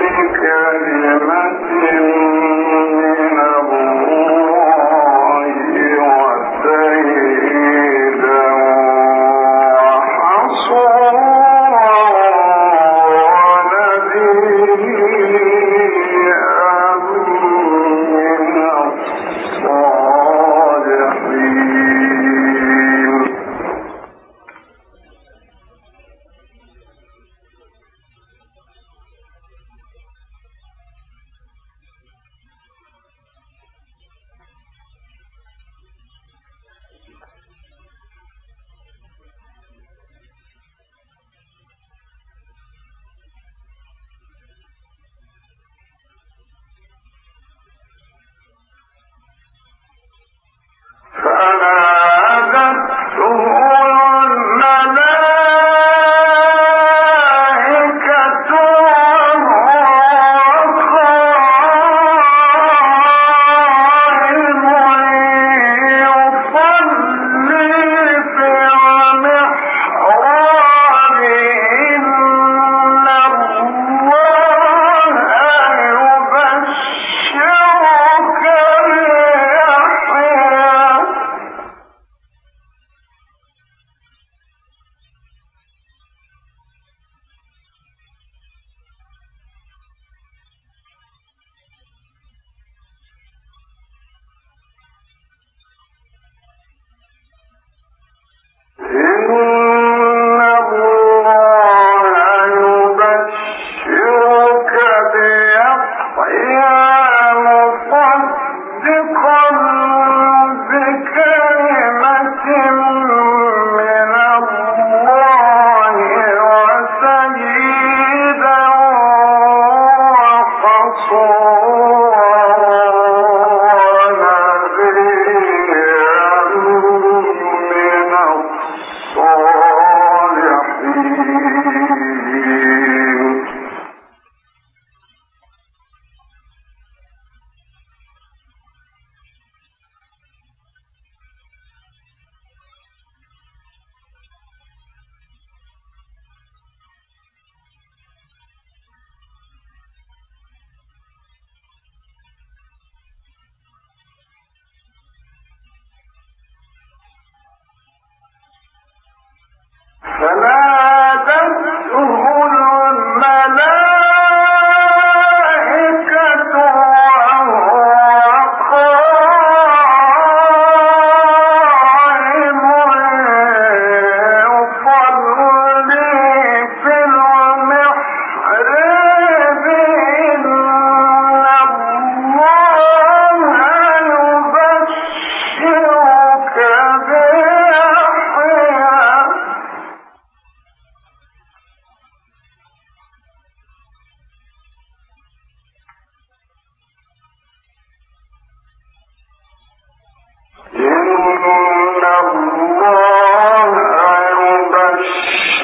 بكلمة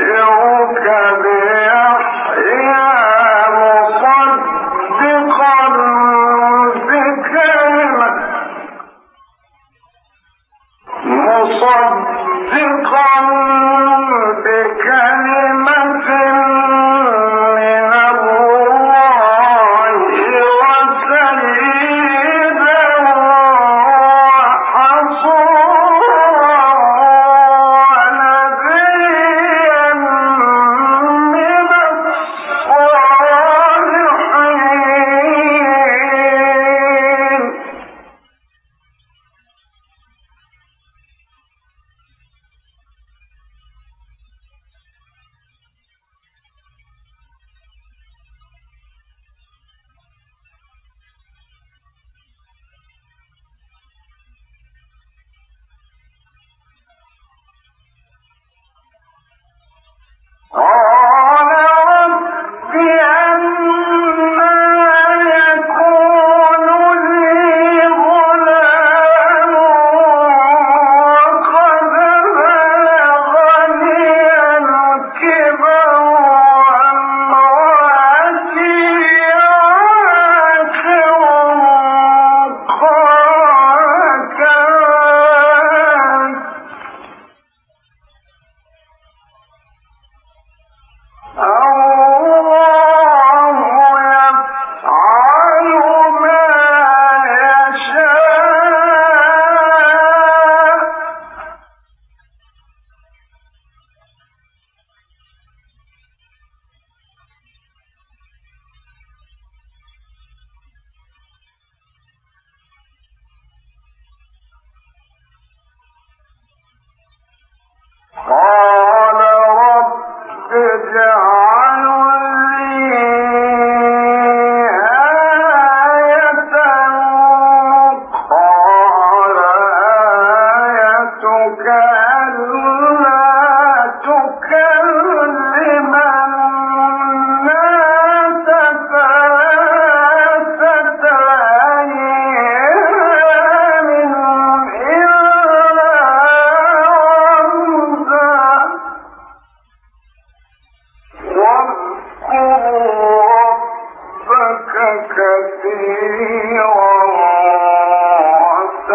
يُكَذِّبُ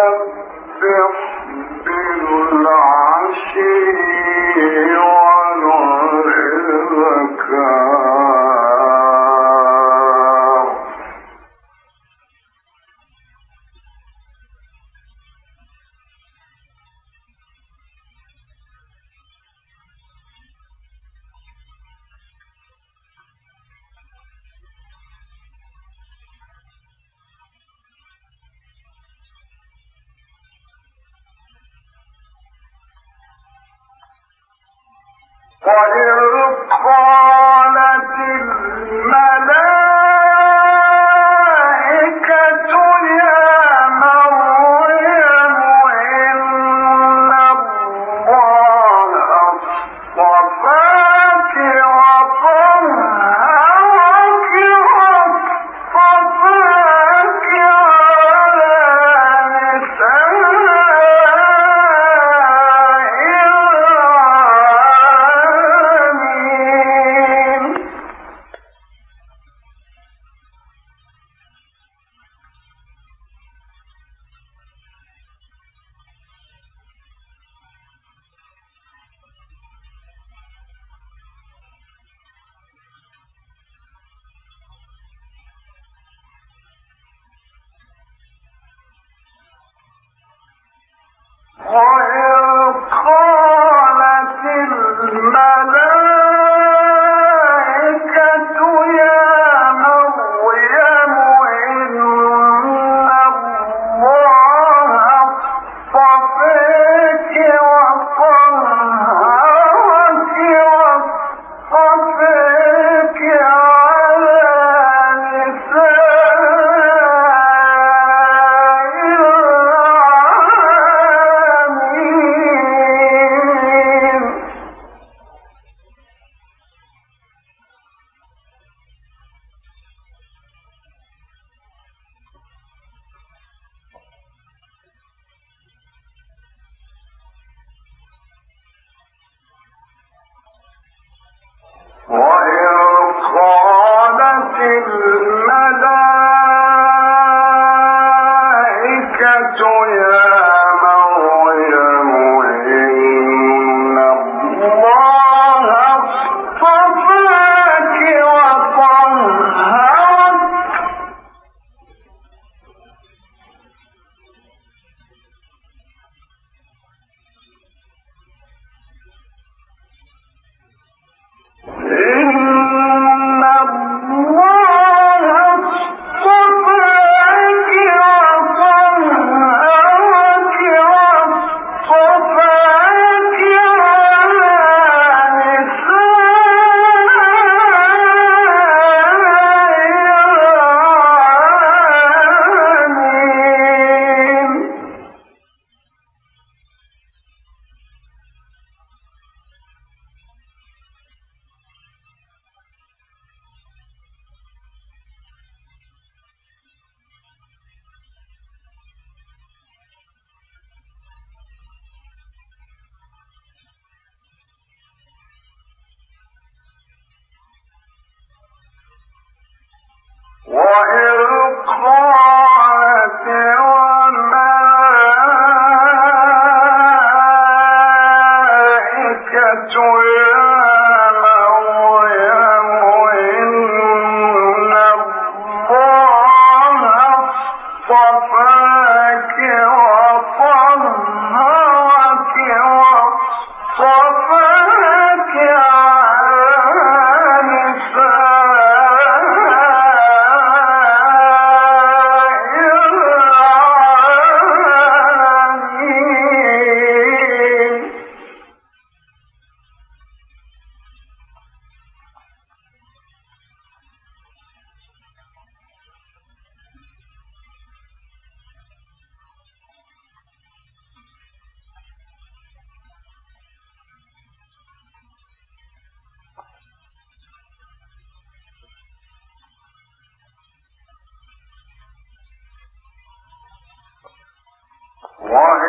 have them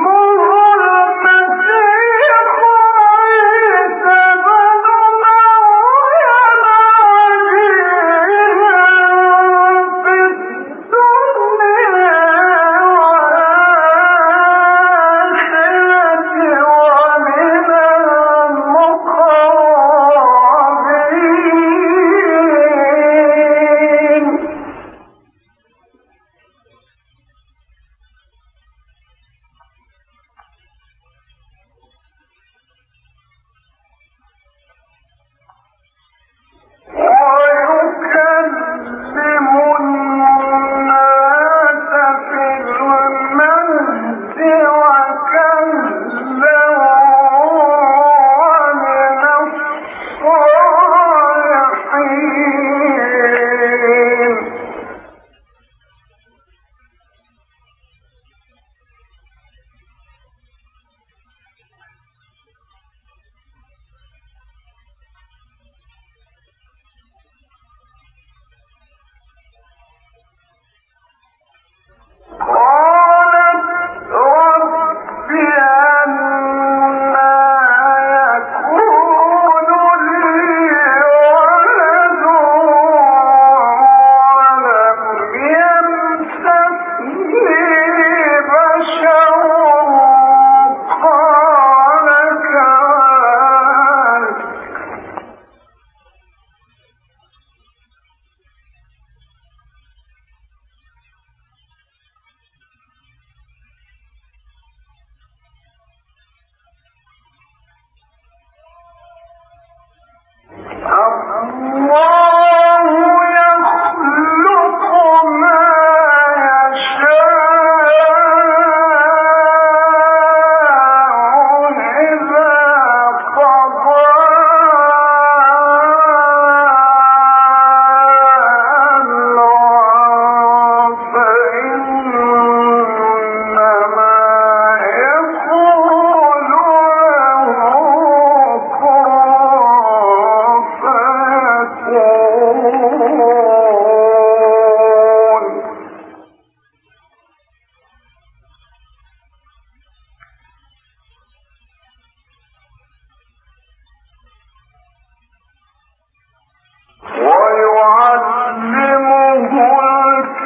more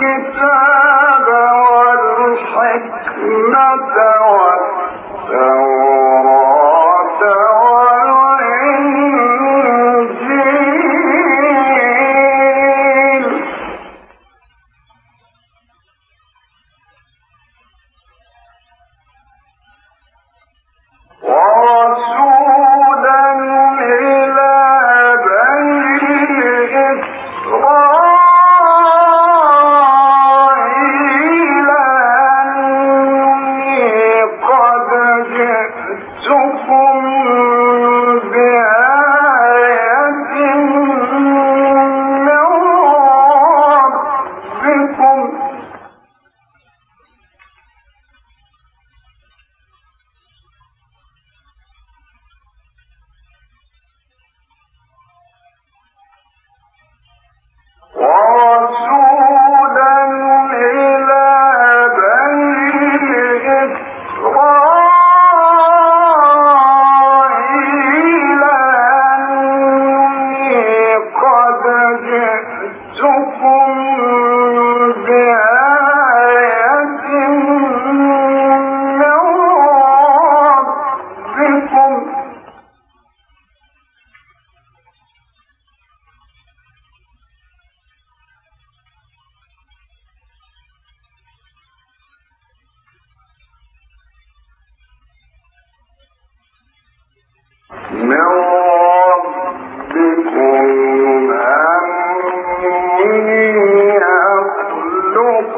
الكتاب والحكمة و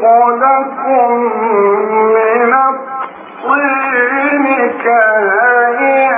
أخلق لكم من الطين كهيئة